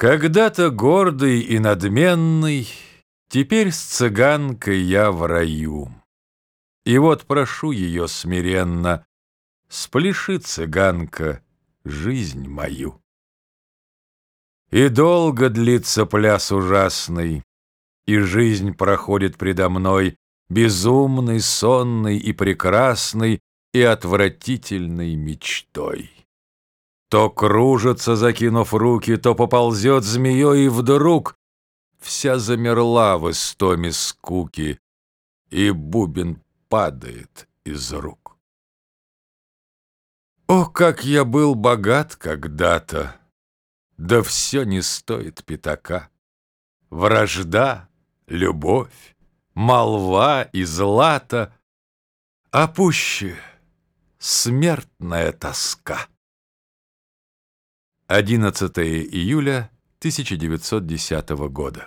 Когда-то гордый и надменный, Теперь с цыганкой я в раю. И вот прошу ее смиренно, Спляши, цыганка, жизнь мою. И долго длится пляс ужасный, И жизнь проходит предо мной Безумной, сонной и прекрасной И отвратительной мечтой. То кружится, закинув руки, То поползет змеей, и вдруг Вся замерла в истоме скуки, И бубен падает из рук. О, как я был богат когда-то! Да все не стоит пятака. Вражда, любовь, молва и злата, А пуще смертная тоска. 11 июля 1910 года.